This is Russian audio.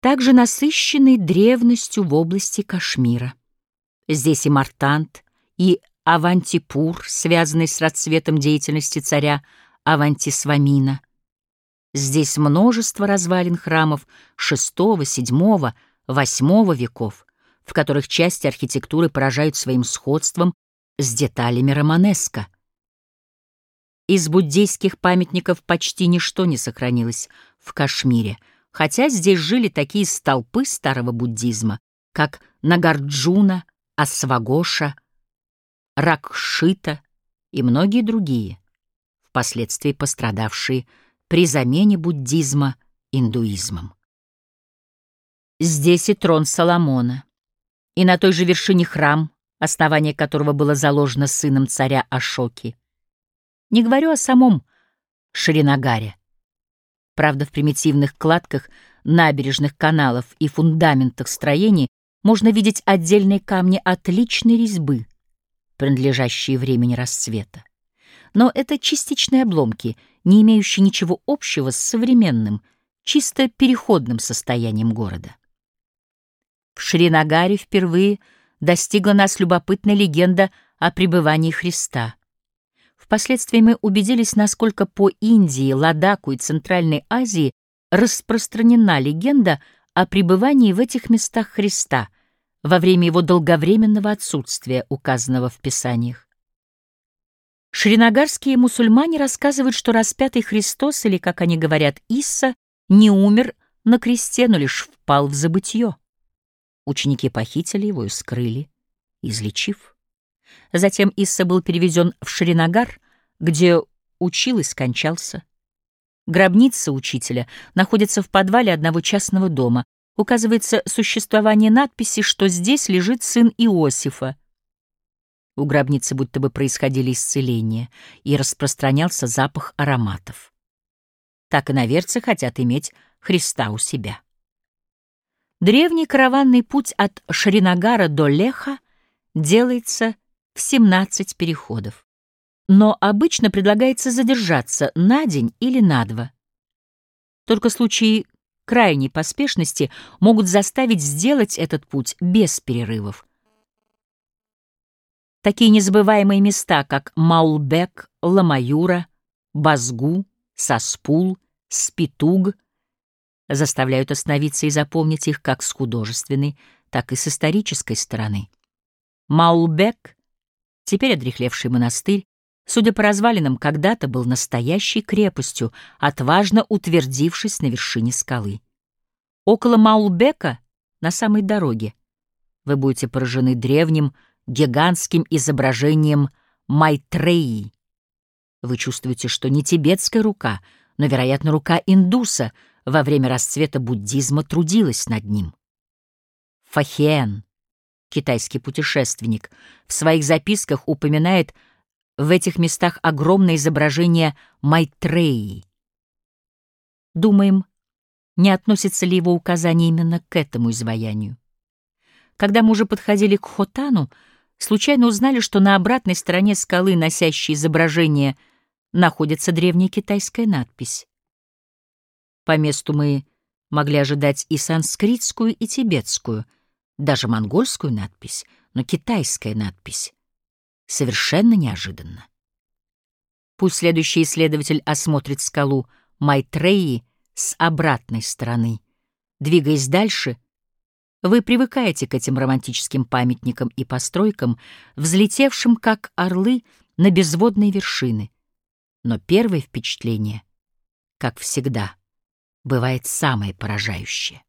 также насыщенный древностью в области Кашмира. Здесь и Мартант, и Авантипур, связанный с расцветом деятельности царя Авантисвамина. Здесь множество развалин храмов VI, VII, VIII веков, в которых части архитектуры поражают своим сходством с деталями романеско. Из буддийских памятников почти ничто не сохранилось в Кашмире, хотя здесь жили такие столпы старого буддизма, как Нагарджуна, Асвагоша, Ракшита и многие другие, впоследствии пострадавшие при замене буддизма индуизмом. Здесь и трон Соломона, и на той же вершине храм, основание которого было заложено сыном царя Ашоки. Не говорю о самом Шринагаре. Правда, в примитивных кладках набережных каналов и фундаментах строений можно видеть отдельные камни отличной резьбы, принадлежащие времени расцвета. Но это частичные обломки, не имеющие ничего общего с современным, чисто переходным состоянием города. В Шринагаре впервые достигла нас любопытная легенда о пребывании Христа. Впоследствии мы убедились, насколько по Индии, Ладаку и Центральной Азии распространена легенда о пребывании в этих местах Христа во время его долговременного отсутствия, указанного в Писаниях. Шринагарские мусульмане рассказывают, что распятый Христос, или, как они говорят, Исса, не умер на кресте, но лишь впал в забытье. Ученики похитили его и скрыли, излечив. Затем Исса был переведен в Шринагар, где учил и скончался. Гробница учителя находится в подвале одного частного дома. Указывается существование надписи, что здесь лежит сын Иосифа. У гробницы будто бы происходили исцеления, и распространялся запах ароматов. Так и наверцы хотят иметь Христа у себя. Древний караванный путь от Шринагара до Леха делается в 17 переходов. Но обычно предлагается задержаться на день или на два. Только случаи крайней поспешности могут заставить сделать этот путь без перерывов. Такие незабываемые места, как Маулбек, Ламаюра, Базгу, Саспул, Спитуг — заставляют остановиться и запомнить их как с художественной, так и с исторической стороны. Маулбек, теперь одрехлевший монастырь, судя по развалинам, когда-то был настоящей крепостью, отважно утвердившись на вершине скалы. Около Маулбека, на самой дороге, вы будете поражены древним, гигантским изображением Майтреи. Вы чувствуете, что не тибетская рука, но, вероятно, рука индуса — во время расцвета буддизма трудилась над ним. Фахиэн, китайский путешественник, в своих записках упоминает в этих местах огромное изображение Майтреи. Думаем, не относится ли его указание именно к этому изваянию. Когда мы уже подходили к Хотану, случайно узнали, что на обратной стороне скалы, носящей изображение, находится древняя китайская надпись. По месту мы могли ожидать и санскритскую, и тибетскую, даже монгольскую надпись, но китайская надпись. Совершенно неожиданно. Пусть следующий исследователь осмотрит скалу Майтреи с обратной стороны. Двигаясь дальше, вы привыкаете к этим романтическим памятникам и постройкам, взлетевшим, как орлы, на безводные вершины. Но первое впечатление, как всегда — бывает самое поражающее.